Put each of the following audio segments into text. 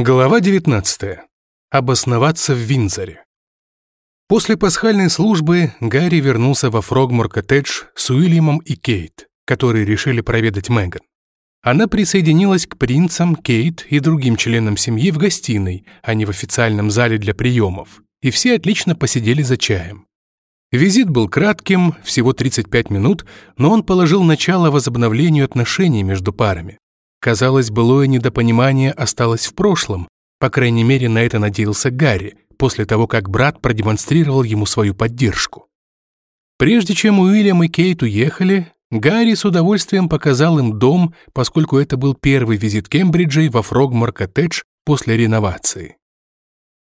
Глава 19. Обосноваться в Винзоре. После пасхальной службы Гарри вернулся во Фрогмор-коттедж с Уильямом и Кейт, которые решили проведать Меган. Она присоединилась к принцам, Кейт и другим членам семьи в гостиной, а не в официальном зале для приемов, и все отлично посидели за чаем. Визит был кратким, всего 35 минут, но он положил начало возобновлению отношений между парами. Казалось, былое недопонимание осталось в прошлом, по крайней мере, на это надеялся Гарри, после того, как брат продемонстрировал ему свою поддержку. Прежде чем Уильям и Кейт уехали, Гарри с удовольствием показал им дом, поскольку это был первый визит Кембриджей во Фрогмор-коттедж после реновации.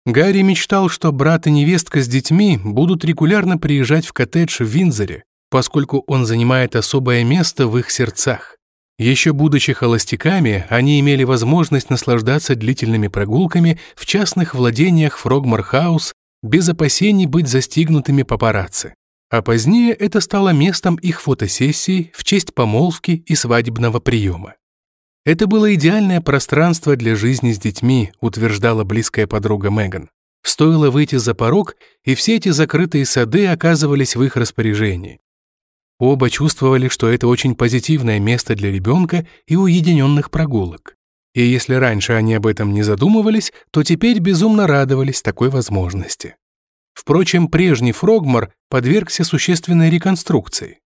Гарри мечтал, что брат и невестка с детьми будут регулярно приезжать в коттедж в Винзоре, поскольку он занимает особое место в их сердцах. Еще будучи холостяками, они имели возможность наслаждаться длительными прогулками в частных владениях Фрогмор-хаус без опасений быть застигнутыми папарацци. А позднее это стало местом их фотосессий в честь помолвки и свадебного приема. Это было идеальное пространство для жизни с детьми, утверждала близкая подруга Меган. Стоило выйти за порог, и все эти закрытые сады оказывались в их распоряжении. Оба чувствовали, что это очень позитивное место для ребенка и уединенных прогулок. И если раньше они об этом не задумывались, то теперь безумно радовались такой возможности. Впрочем, прежний Фрогмор подвергся существенной реконструкции.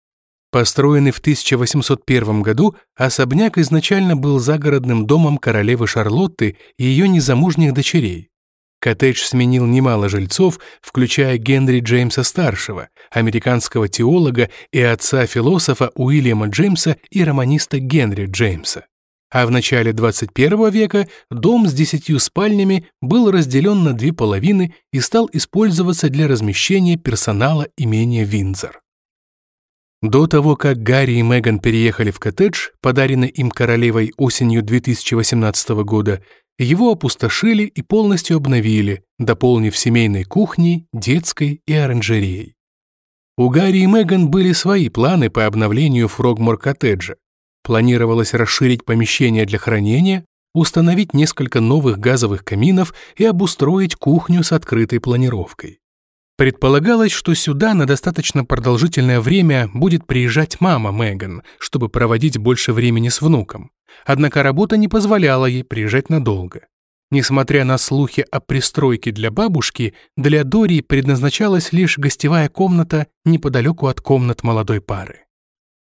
Построенный в 1801 году, особняк изначально был загородным домом королевы Шарлотты и ее незамужних дочерей. Коттедж сменил немало жильцов, включая Генри Джеймса-старшего, американского теолога и отца-философа Уильяма Джеймса и романиста Генри Джеймса. А в начале 21 века дом с десятью спальнями был разделен на две половины и стал использоваться для размещения персонала имения Виндзор. До того, как Гарри и Меган переехали в коттедж, подаренный им королевой осенью 2018 года, его опустошили и полностью обновили, дополнив семейной кухней, детской и оранжереей. У Гарри и Меган были свои планы по обновлению Фрогмор-коттеджа. Планировалось расширить помещение для хранения, установить несколько новых газовых каминов и обустроить кухню с открытой планировкой. Предполагалось, что сюда на достаточно продолжительное время будет приезжать мама Меган, чтобы проводить больше времени с внуком. Однако работа не позволяла ей приезжать надолго. Несмотря на слухи о пристройке для бабушки, для Дори предназначалась лишь гостевая комната неподалеку от комнат молодой пары.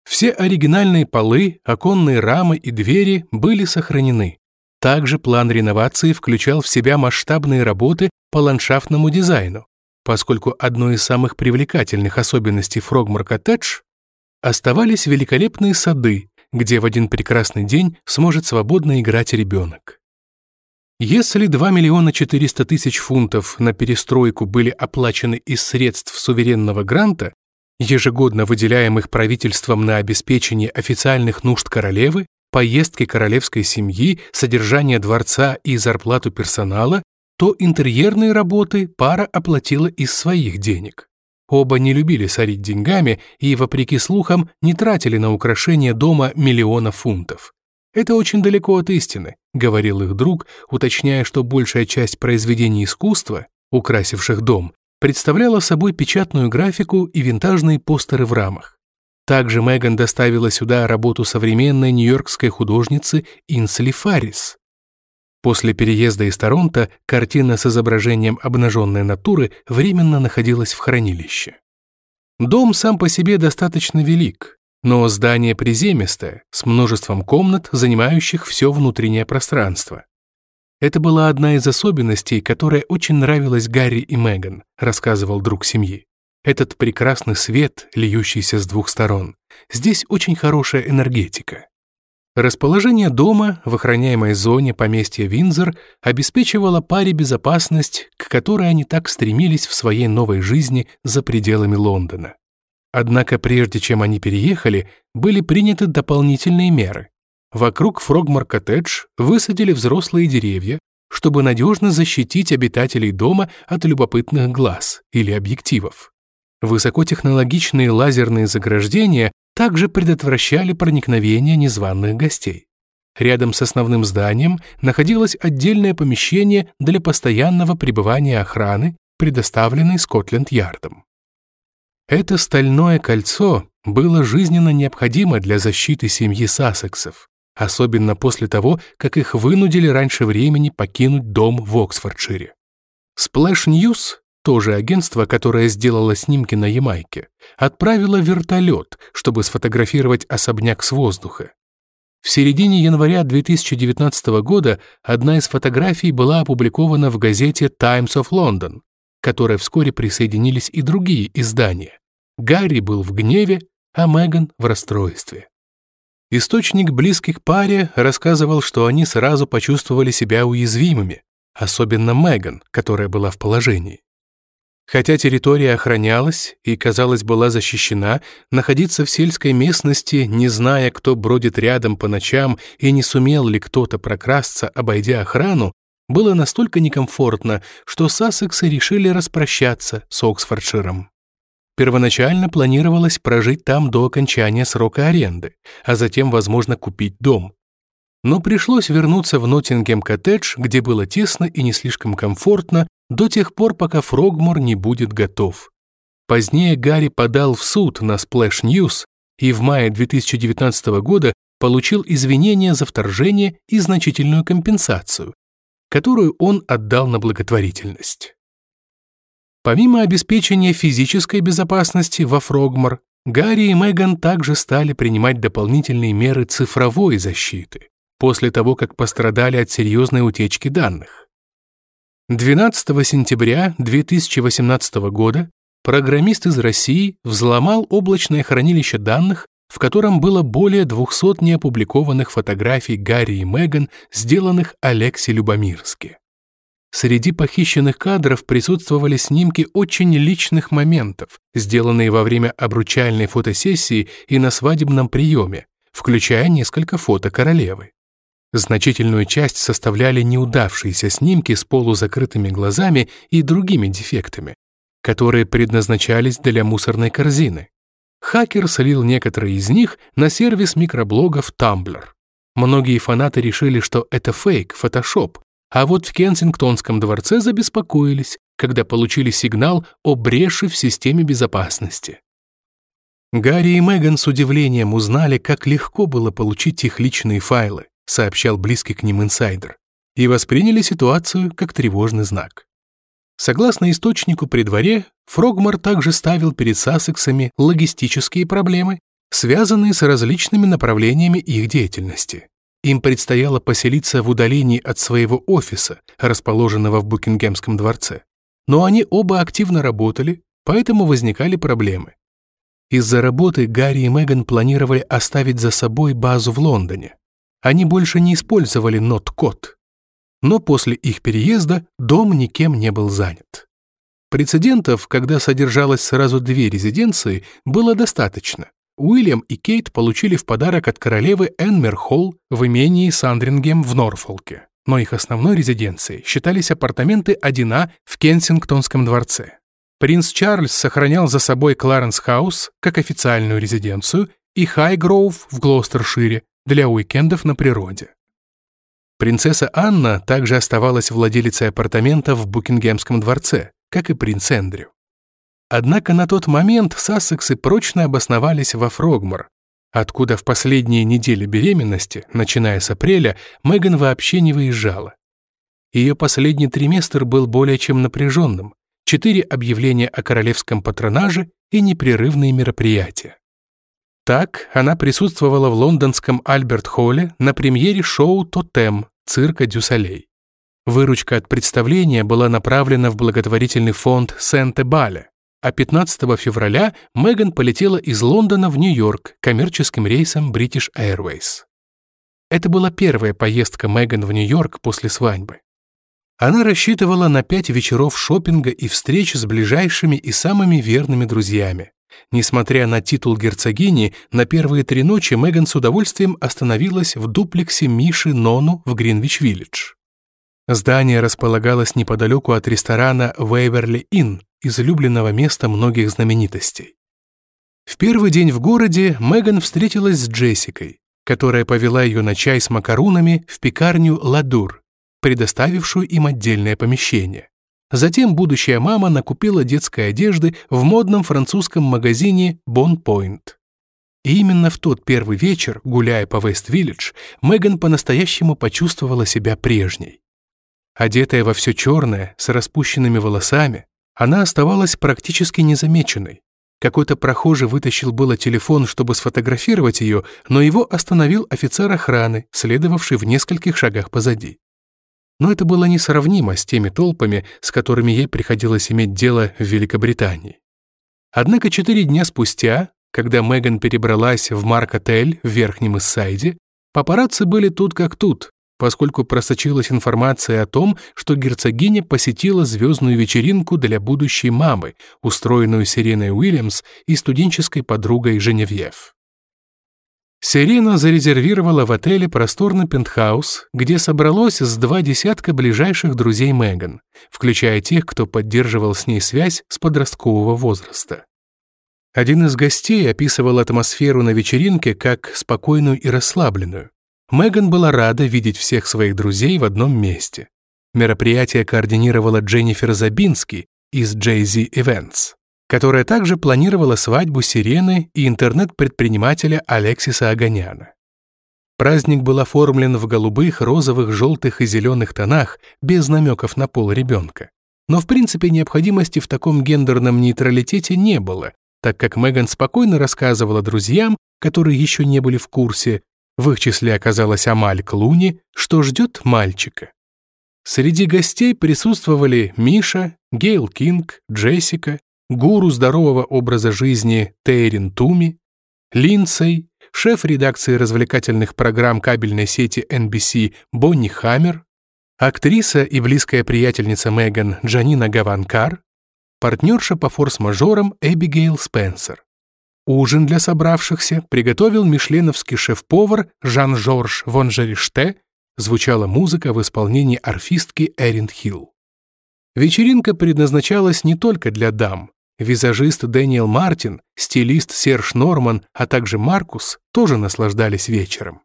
Все оригинальные полы, оконные рамы и двери были сохранены. Также план реновации включал в себя масштабные работы по ландшафтному дизайну, поскольку одной из самых привлекательных особенностей Фрогмар Коттедж оставались великолепные сады, где в один прекрасный день сможет свободно играть ребенок. Если 2 миллиона 400 тысяч фунтов на перестройку были оплачены из средств суверенного гранта, ежегодно выделяемых правительством на обеспечение официальных нужд королевы, поездки королевской семьи, содержание дворца и зарплату персонала, то интерьерные работы пара оплатила из своих денег. Оба не любили сорить деньгами и, вопреки слухам, не тратили на украшение дома миллиона фунтов. «Это очень далеко от истины», — говорил их друг, уточняя, что большая часть произведений искусства, украсивших дом, представляла собой печатную графику и винтажные постеры в рамах. Также Меган доставила сюда работу современной нью-йоркской художницы Инсли Фаррис, После переезда из Торонто картина с изображением обнаженной натуры временно находилась в хранилище. Дом сам по себе достаточно велик, но здание приземистое, с множеством комнат, занимающих все внутреннее пространство. Это была одна из особенностей, которая очень нравилась Гарри и Меган, рассказывал друг семьи. Этот прекрасный свет, льющийся с двух сторон. Здесь очень хорошая энергетика. Расположение дома в охраняемой зоне поместья Винзор обеспечивало паре безопасность, к которой они так стремились в своей новой жизни за пределами Лондона. Однако прежде чем они переехали, были приняты дополнительные меры. Вокруг Фрогмар-коттедж высадили взрослые деревья, чтобы надежно защитить обитателей дома от любопытных глаз или объективов. Высокотехнологичные лазерные заграждения также предотвращали проникновение незваных гостей. рядом с основным зданием находилось отдельное помещение для постоянного пребывания охраны, предоставленной Скотленд-Ярдом. Это стальное кольцо было жизненно необходимо для защиты семьи Сассексов, особенно после того, как их вынудили раньше времени покинуть дом в Оксфордшире. News, тоже агентство, которое сделало снимки на Ямайке, отправило вертолет, чтобы сфотографировать особняк с воздуха. В середине января 2019 года одна из фотографий была опубликована в газете Times of London, которой вскоре присоединились и другие издания. Гарри был в гневе, а Меган в расстройстве. Источник близких паре рассказывал, что они сразу почувствовали себя уязвимыми, особенно Меган, которая была в положении. Хотя территория охранялась и, казалось, была защищена, находиться в сельской местности, не зная, кто бродит рядом по ночам и не сумел ли кто-то прокрасться, обойдя охрану, было настолько некомфортно, что Сассексы решили распрощаться с Оксфордширом. Первоначально планировалось прожить там до окончания срока аренды, а затем, возможно, купить дом. Но пришлось вернуться в Ноттингем-коттедж, где было тесно и не слишком комфортно, до тех пор, пока Фрогмор не будет готов. Позднее Гарри подал в суд на Splash News и в мае 2019 года получил извинения за вторжение и значительную компенсацию, которую он отдал на благотворительность. Помимо обеспечения физической безопасности во Фрогмор, Гарри и Меган также стали принимать дополнительные меры цифровой защиты после того, как пострадали от серьезной утечки данных. 12 сентября 2018 года программист из России взломал облачное хранилище данных, в котором было более 200 неопубликованных фотографий Гарри и Меган, сделанных Алексе Любомирски. Среди похищенных кадров присутствовали снимки очень личных моментов, сделанные во время обручальной фотосессии и на свадебном приеме, включая несколько фото королевы. Значительную часть составляли неудавшиеся снимки с полузакрытыми глазами и другими дефектами, которые предназначались для мусорной корзины. Хакер слил некоторые из них на сервис микроблогов Tumblr. Многие фанаты решили, что это фейк, фотошоп, а вот в Кенсингтонском дворце забеспокоились, когда получили сигнал о бреше в системе безопасности. Гарри и Меган с удивлением узнали, как легко было получить их личные файлы, сообщал близкий к ним инсайдер, и восприняли ситуацию как тревожный знак. Согласно источнику при дворе, Фрогмар также ставил перед Сассексами логистические проблемы, связанные с различными направлениями их деятельности. Им предстояло поселиться в удалении от своего офиса, расположенного в Букингемском дворце. Но они оба активно работали, поэтому возникали проблемы. Из-за работы Гарри и Меган планировали оставить за собой базу в Лондоне. Они больше не использовали нот-код. Но после их переезда дом никем не был занят. Прецедентов, когда содержалось сразу две резиденции, было достаточно, Уильям и Кейт получили в подарок от королевы Энмер Холл в имении Сандрингем в Норфолке, но их основной резиденцией считались апартаменты 1А в Кенсингтонском дворце. Принц Чарльз сохранял за собой Кларенс Хаус как официальную резиденцию и Хайгроув в Глостершире для уикендов на природе. Принцесса Анна также оставалась владелицей апартаментов в Букингемском дворце, как и принц Эндрю. Однако на тот момент Сассексы прочно обосновались во Фрогмор, откуда в последние недели беременности, начиная с апреля, Меган вообще не выезжала. Ее последний триместр был более чем напряженным, четыре объявления о королевском патронаже и непрерывные мероприятия. Так, она присутствовала в лондонском Альберт-Холле на премьере шоу «Тотем» цирка Дюсалей. Выручка от представления была направлена в благотворительный фонд Сент-Эбале, а 15 февраля Меган полетела из Лондона в Нью-Йорк коммерческим рейсом British Airways. Это была первая поездка Меган в Нью-Йорк после свадьбы. Она рассчитывала на пять вечеров шопинга и встреч с ближайшими и самыми верными друзьями. Несмотря на титул герцогини, на первые три ночи Меган с удовольствием остановилась в дуплексе Миши Нону в Гринвич-Виллидж. Здание располагалось неподалеку от ресторана Вейверли Инн, излюбленного места многих знаменитостей. В первый день в городе Меган встретилась с Джессикой. которая повела ее на чай с макарунами в пекарню «Ладур», предоставившую им отдельное помещение. Затем будущая мама накупила детской одежды в модном французском магазине «Бон Пойнт». И именно в тот первый вечер, гуляя по Вест-Виллидж, Меган по-настоящему почувствовала себя прежней. Одетая во все черное, с распущенными волосами, она оставалась практически незамеченной. Какой-то прохожий вытащил было телефон, чтобы сфотографировать ее, но его остановил офицер охраны, следовавший в нескольких шагах позади. Но это было несравнимо с теми толпами, с которыми ей приходилось иметь дело в Великобритании. Однако четыре дня спустя, когда Меган перебралась в Марк-отель в Верхнем Иссайде, папарацци были тут как тут, поскольку просочилась информация о том, что герцогиня посетила звездную вечеринку для будущей мамы, устроенную Сиреной Уильямс и студенческой подругой Женевьев. Сирена зарезервировала в отеле просторный пентхаус, где собралось с два десятка ближайших друзей Меган, включая тех, кто поддерживал с ней связь с подросткового возраста. Один из гостей описывал атмосферу на вечеринке как спокойную и расслабленную. Меган была рада видеть всех своих друзей в одном месте. Мероприятие координировала Дженнифер Забински из Jay-Z Events, которая также планировала свадьбу Сирены и интернет-предпринимателя Алексиса Аганяна. Праздник был оформлен в голубых, розовых, желтых и зеленых тонах, без намеков на пол ребенка. Но в принципе необходимости в таком гендерном нейтралитете не было, так как Меган спокойно рассказывала друзьям, которые еще не были в курсе, в их числе оказалась Амаль Клуни, что ждет мальчика. Среди гостей присутствовали Миша, Гейл Кинг, Джессика, гуру здорового образа жизни Тейрин Туми, Линдсей, шеф редакции развлекательных программ кабельной сети NBC Бонни Хаммер, актриса и близкая приятельница Меган Джанина Гаванкар, партнерша по форс-мажорам Эбигейл Спенсер. Ужин для собравшихся приготовил мишленовский шеф-повар Жан-Жорж Вонжериште, звучала музыка в исполнении арфистки Эрин Хилл. Вечеринка предназначалась не только для дам. Визажист Дэниел Мартин, стилист Серж Норман, а также Маркус тоже наслаждались вечером.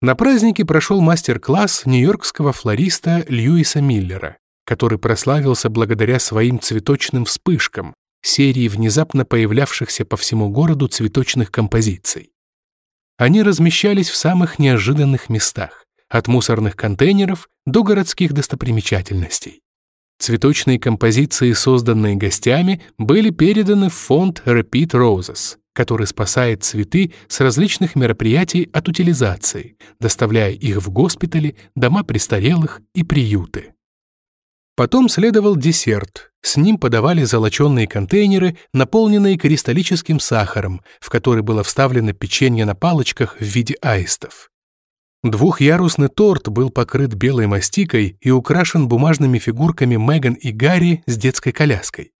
На празднике прошел мастер-класс нью-йоркского флориста Льюиса Миллера который прославился благодаря своим цветочным вспышкам, серии внезапно появлявшихся по всему городу цветочных композиций. Они размещались в самых неожиданных местах, от мусорных контейнеров до городских достопримечательностей. Цветочные композиции, созданные гостями, были переданы в фонд Repeat Roses, который спасает цветы с различных мероприятий от утилизации, доставляя их в госпитали, дома престарелых и приюты. Потом следовал десерт. С ним подавали золоченные контейнеры, наполненные кристаллическим сахаром, в который было вставлено печенье на палочках в виде аистов. Двухъярусный торт был покрыт белой мастикой и украшен бумажными фигурками Меган и Гарри с детской коляской.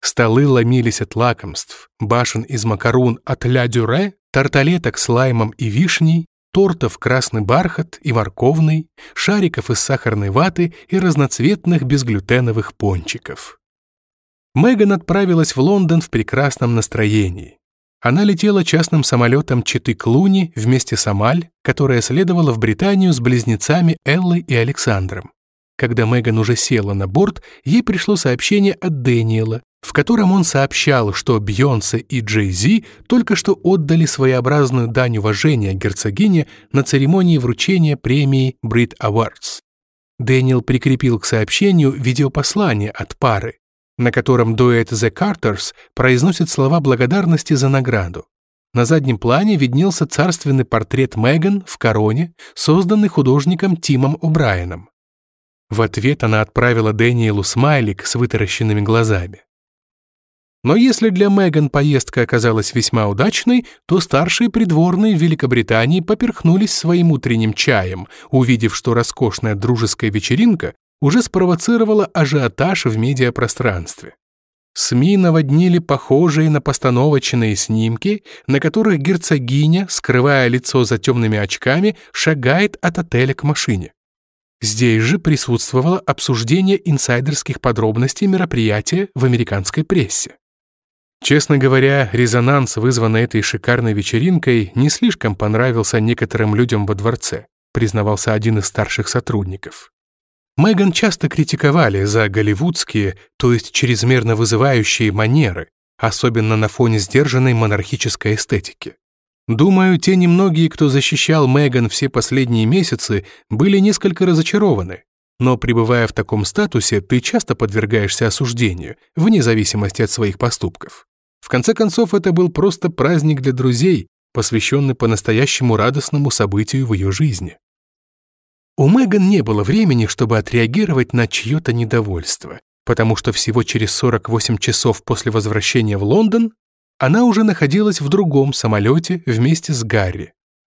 Столы ломились от лакомств, башен из макарун от ля дюре, тарталеток с лаймом и вишней, тортов красный бархат и морковный, шариков из сахарной ваты и разноцветных безглютеновых пончиков. Меган отправилась в Лондон в прекрасном настроении. Она летела частным самолетом Читы Клуни вместе с Амаль, которая следовала в Британию с близнецами Эллой и Александром. Когда Меган уже села на борт, ей пришло сообщение от Дэниела, в котором он сообщал, что Бьонсе и Джей Зи только что отдали своеобразную дань уважения герцогине на церемонии вручения премии Brit Awards. Дэниел прикрепил к сообщению видеопослание от пары, на котором дуэт The Carters произносит слова благодарности за награду. На заднем плане виднелся царственный портрет Меган в короне, созданный художником Тимом О'Брайеном. В ответ она отправила Дэниелу смайлик с вытаращенными глазами. Но если для Меган поездка оказалась весьма удачной, то старшие придворные в Великобритании поперхнулись своим утренним чаем, увидев, что роскошная дружеская вечеринка уже спровоцировала ажиотаж в медиапространстве. СМИ наводнили похожие на постановочные снимки, на которых герцогиня, скрывая лицо за темными очками, шагает от отеля к машине. Здесь же присутствовало обсуждение инсайдерских подробностей мероприятия в американской прессе. Честно говоря, резонанс, вызванный этой шикарной вечеринкой, не слишком понравился некоторым людям во дворце, признавался один из старших сотрудников. Меган часто критиковали за голливудские, то есть чрезмерно вызывающие манеры, особенно на фоне сдержанной монархической эстетики. Думаю, те немногие, кто защищал Меган все последние месяцы, были несколько разочарованы. Но пребывая в таком статусе, ты часто подвергаешься осуждению, вне зависимости от своих поступков. В конце концов, это был просто праздник для друзей, посвященный по-настоящему радостному событию в ее жизни. У Меган не было времени, чтобы отреагировать на чье-то недовольство, потому что всего через 48 часов после возвращения в Лондон она уже находилась в другом самолете вместе с Гарри.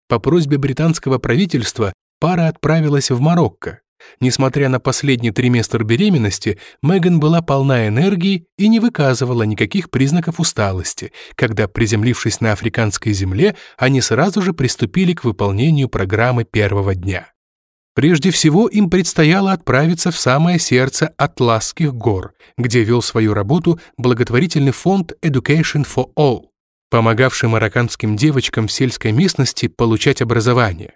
По просьбе британского правительства пара отправилась в Марокко. Несмотря на последний триместр беременности, Меган была полна энергии и не выказывала никаких признаков усталости, когда, приземлившись на африканской земле, они сразу же приступили к выполнению программы первого дня. Прежде всего им предстояло отправиться в самое сердце Атласских гор, где вел свою работу благотворительный фонд Education for All, помогавший марокканским девочкам в сельской местности получать образование.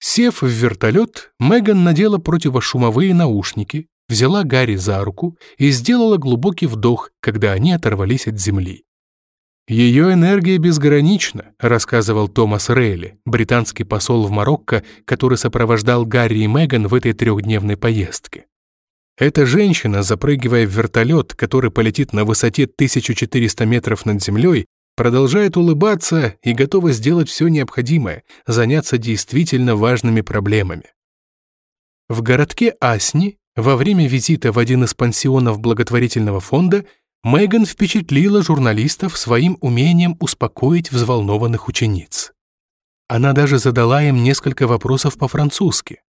Сев в вертолет, Меган надела противошумовые наушники, взяла Гарри за руку и сделала глубокий вдох, когда они оторвались от земли. «Ее энергия безгранична», — рассказывал Томас Рейли, британский посол в Марокко, который сопровождал Гарри и Меган в этой трехдневной поездке. Эта женщина, запрыгивая в вертолет, который полетит на высоте 1400 метров над землей, продолжает улыбаться и готова сделать все необходимое, заняться действительно важными проблемами. В городке Асни во время визита в один из пансионов благотворительного фонда Меган впечатлила журналистов своим умением успокоить взволнованных учениц. Она даже задала им несколько вопросов по-французски.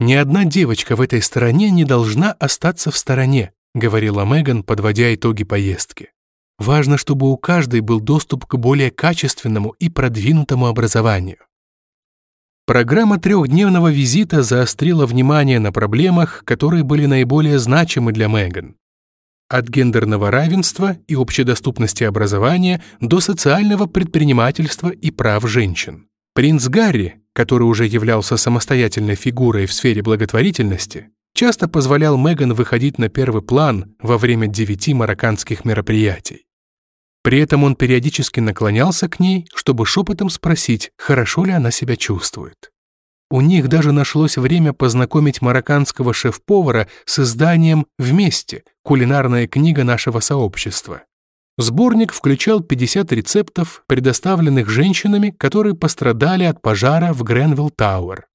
«Ни одна девочка в этой стране не должна остаться в стороне», говорила Меган, подводя итоги поездки. «Важно, чтобы у каждой был доступ к более качественному и продвинутому образованию». Программа трехдневного визита заострила внимание на проблемах, которые были наиболее значимы для Меган от гендерного равенства и общедоступности образования до социального предпринимательства и прав женщин. Принц Гарри, который уже являлся самостоятельной фигурой в сфере благотворительности, часто позволял Меган выходить на первый план во время девяти марокканских мероприятий. При этом он периодически наклонялся к ней, чтобы шепотом спросить, хорошо ли она себя чувствует. У них даже нашлось время познакомить марокканского шеф-повара с изданием «Вместе» — кулинарная книга нашего сообщества. Сборник включал 50 рецептов, предоставленных женщинами, которые пострадали от пожара в Гренвилл Тауэр.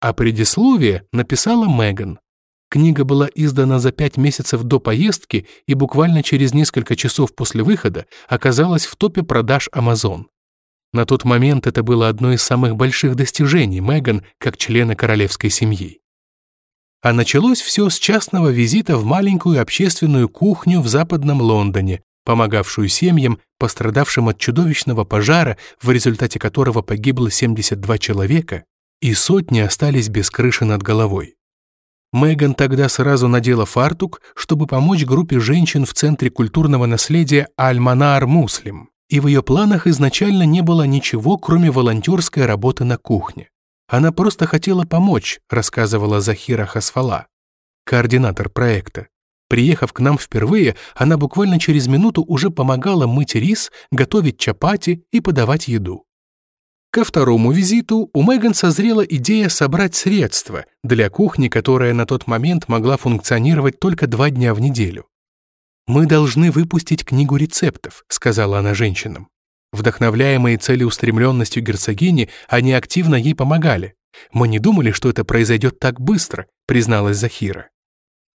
А предисловие написала Меган. Книга была издана за пять месяцев до поездки и буквально через несколько часов после выхода оказалась в топе продаж Amazon. На тот момент это было одно из самых больших достижений Меган как члена королевской семьи. А началось все с частного визита в маленькую общественную кухню в западном Лондоне, помогавшую семьям, пострадавшим от чудовищного пожара, в результате которого погибло 72 человека, и сотни остались без крыши над головой. Меган тогда сразу надела фартук, чтобы помочь группе женщин в Центре культурного наследия Альманар Муслим и в ее планах изначально не было ничего, кроме волонтерской работы на кухне. Она просто хотела помочь, рассказывала Захира Хасфала, координатор проекта. Приехав к нам впервые, она буквально через минуту уже помогала мыть рис, готовить чапати и подавать еду. Ко второму визиту у Меган созрела идея собрать средства для кухни, которая на тот момент могла функционировать только два дня в неделю. «Мы должны выпустить книгу рецептов», — сказала она женщинам. Вдохновляемые целеустремленностью герцогини, они активно ей помогали. «Мы не думали, что это произойдет так быстро», — призналась Захира.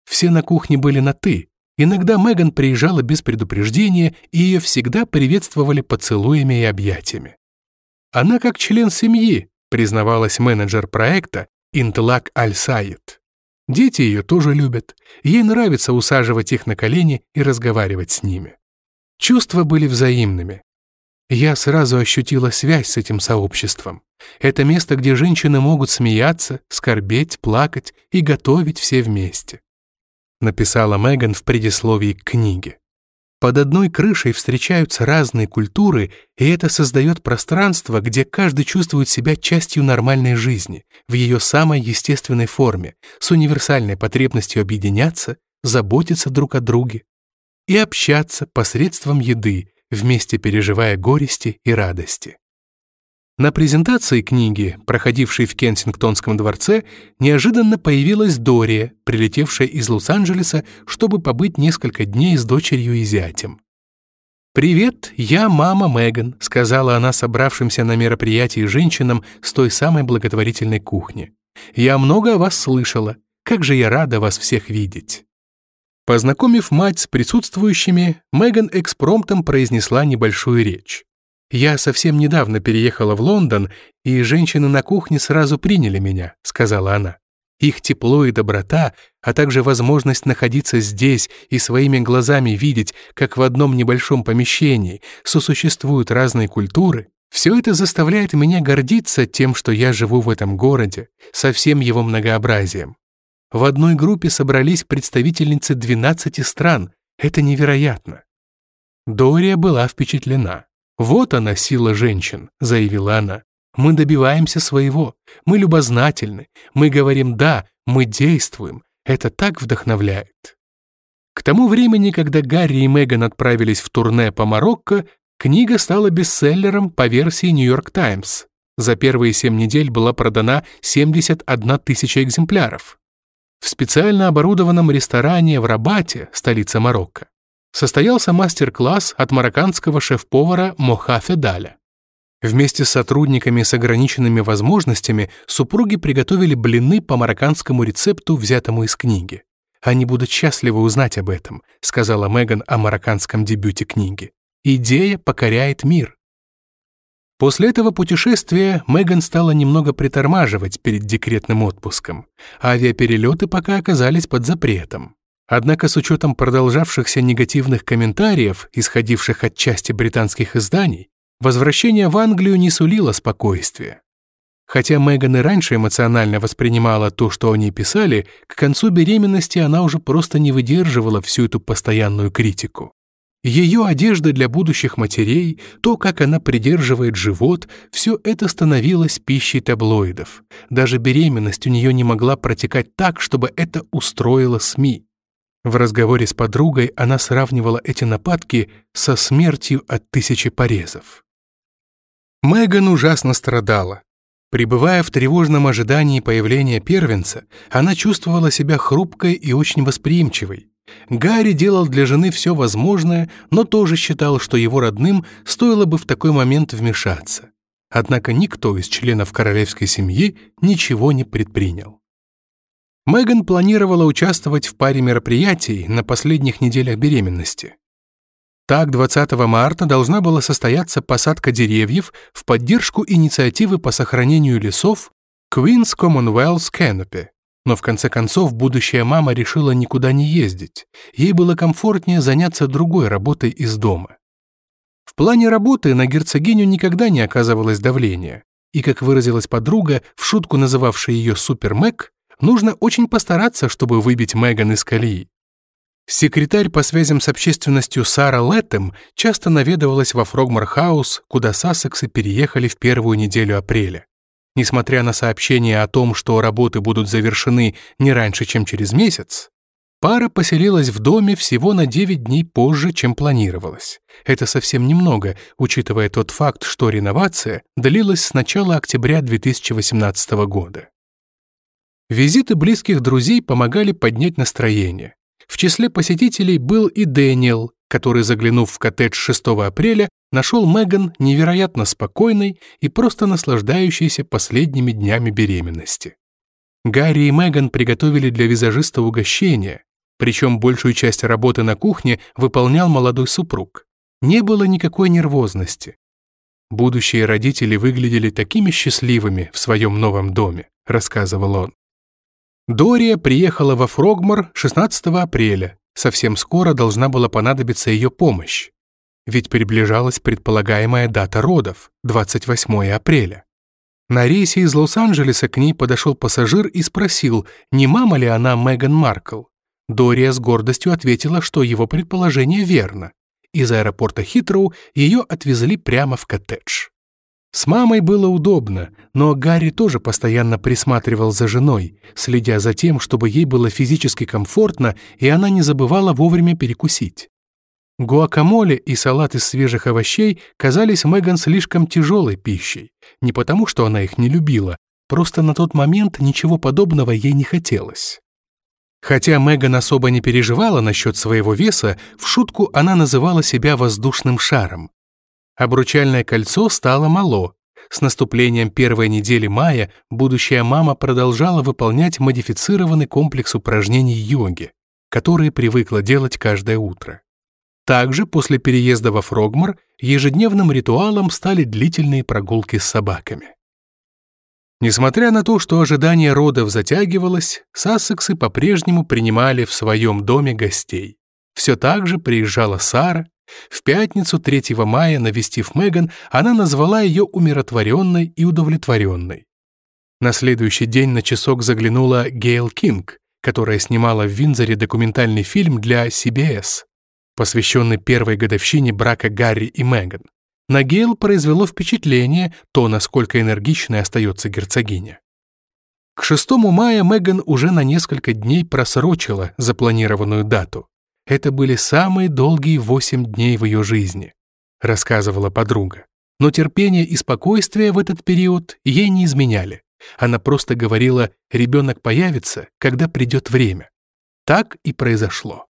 Все на кухне были на «ты». Иногда Меган приезжала без предупреждения, и ее всегда приветствовали поцелуями и объятиями. Она как член семьи, признавалась менеджер проекта Интлак Аль-Саид. Дети ее тоже любят. Ей нравится усаживать их на колени и разговаривать с ними. Чувства были взаимными. Я сразу ощутила связь с этим сообществом. Это место, где женщины могут смеяться, скорбеть, плакать и готовить все вместе. Написала Меган в предисловии к книге. Под одной крышей встречаются разные культуры, и это создает пространство, где каждый чувствует себя частью нормальной жизни, в ее самой естественной форме, с универсальной потребностью объединяться, заботиться друг о друге и общаться посредством еды, вместе переживая горести и радости. На презентации книги, проходившей в Кенсингтонском дворце, неожиданно появилась Дория, прилетевшая из Лос-Анджелеса, чтобы побыть несколько дней с дочерью и зятем. «Привет, я мама Меган», — сказала она собравшимся на мероприятии женщинам с той самой благотворительной кухни. «Я много о вас слышала. Как же я рада вас всех видеть». Познакомив мать с присутствующими, Меган экспромтом произнесла небольшую речь. «Я совсем недавно переехала в Лондон, и женщины на кухне сразу приняли меня», — сказала она. «Их тепло и доброта, а также возможность находиться здесь и своими глазами видеть, как в одном небольшом помещении сосуществуют разные культуры, все это заставляет меня гордиться тем, что я живу в этом городе, со всем его многообразием. В одной группе собрались представительницы 12 стран. Это невероятно. Дория была впечатлена. «Вот она, сила женщин», — заявила она. «Мы добиваемся своего. Мы любознательны. Мы говорим «да», мы действуем. Это так вдохновляет». К тому времени, когда Гарри и Меган отправились в турне по Марокко, книга стала бестселлером по версии «Нью-Йорк Таймс». За первые семь недель была продана 71 тысяча экземпляров в специально оборудованном ресторане в Рабате, столице Марокко, состоялся мастер-класс от марокканского шеф-повара Моха Федаля. Вместе с сотрудниками с ограниченными возможностями супруги приготовили блины по марокканскому рецепту, взятому из книги. «Они будут счастливы узнать об этом», сказала Меган о марокканском дебюте книги. «Идея покоряет мир». После этого путешествия Меган стала немного притормаживать перед декретным отпуском. Авиаперелеты пока оказались под запретом. Однако с учетом продолжавшихся негативных комментариев, исходивших от части британских изданий, возвращение в Англию не сулило спокойствия. Хотя Меган и раньше эмоционально воспринимала то, что они писали, к концу беременности она уже просто не выдерживала всю эту постоянную критику. Ее одежда для будущих матерей, то, как она придерживает живот, все это становилось пищей таблоидов. Даже беременность у нее не могла протекать так, чтобы это устроило СМИ. В разговоре с подругой она сравнивала эти нападки со смертью от тысячи порезов. Меган ужасно страдала. Пребывая в тревожном ожидании появления первенца, она чувствовала себя хрупкой и очень восприимчивой. Гарри делал для жены все возможное, но тоже считал, что его родным стоило бы в такой момент вмешаться. Однако никто из членов королевской семьи ничего не предпринял. Меган планировала участвовать в паре мероприятий на последних неделях беременности. Так, 20 марта должна была состояться посадка деревьев в поддержку инициативы по сохранению лесов Queen's Commonwealth Canopy. Но в конце концов будущая мама решила никуда не ездить. Ей было комфортнее заняться другой работой из дома. В плане работы на герцогиню никогда не оказывалось давления. И, как выразилась подруга, в шутку называвшая ее «Супер Мэг», нужно очень постараться, чтобы выбить Меган из колеи. Секретарь по связям с общественностью Сара Леттем часто наведывалась во Фрогмор-хаус, куда Сассексы переехали в первую неделю апреля. Несмотря на сообщение о том, что работы будут завершены не раньше, чем через месяц, пара поселилась в доме всего на 9 дней позже, чем планировалось. Это совсем немного, учитывая тот факт, что реновация длилась с начала октября 2018 года. Визиты близких друзей помогали поднять настроение. В числе посетителей был и Дэниел, который, заглянув в коттедж 6 апреля, нашел Меган невероятно спокойной и просто наслаждающейся последними днями беременности. Гарри и Меган приготовили для визажиста угощение, причем большую часть работы на кухне выполнял молодой супруг. Не было никакой нервозности. Будущие родители выглядели такими счастливыми в своем новом доме, рассказывал он. Дория приехала во Фрогмор 16 апреля. Совсем скоро должна была понадобиться ее помощь ведь приближалась предполагаемая дата родов — 28 апреля. На рейсе из Лос-Анджелеса к ней подошел пассажир и спросил, не мама ли она Меган Маркл. Дория с гордостью ответила, что его предположение верно. из аэропорта Хитроу ее отвезли прямо в коттедж. С мамой было удобно, но Гарри тоже постоянно присматривал за женой, следя за тем, чтобы ей было физически комфортно и она не забывала вовремя перекусить. Гуакамоле и салат из свежих овощей казались Меган слишком тяжелой пищей. Не потому, что она их не любила, просто на тот момент ничего подобного ей не хотелось. Хотя Меган особо не переживала насчет своего веса, в шутку она называла себя воздушным шаром. Обручальное кольцо стало мало. С наступлением первой недели мая будущая мама продолжала выполнять модифицированный комплекс упражнений йоги, которые привыкла делать каждое утро. Также после переезда во Фрогмор ежедневным ритуалом стали длительные прогулки с собаками. Несмотря на то, что ожидание родов затягивалось, Сассексы по-прежнему принимали в своем доме гостей. Все так же приезжала Сара. В пятницу 3 мая, навестив Меган, она назвала ее умиротворенной и удовлетворенной. На следующий день на часок заглянула Гейл Кинг, которая снимала в Винзоре документальный фильм для CBS посвященный первой годовщине брака Гарри и Меган. На Гейл произвело впечатление то, насколько энергичной остается герцогиня. К 6 мая Меган уже на несколько дней просрочила запланированную дату. Это были самые долгие восемь дней в ее жизни, рассказывала подруга. Но терпение и спокойствие в этот период ей не изменяли. Она просто говорила, ребенок появится, когда придет время. Так и произошло.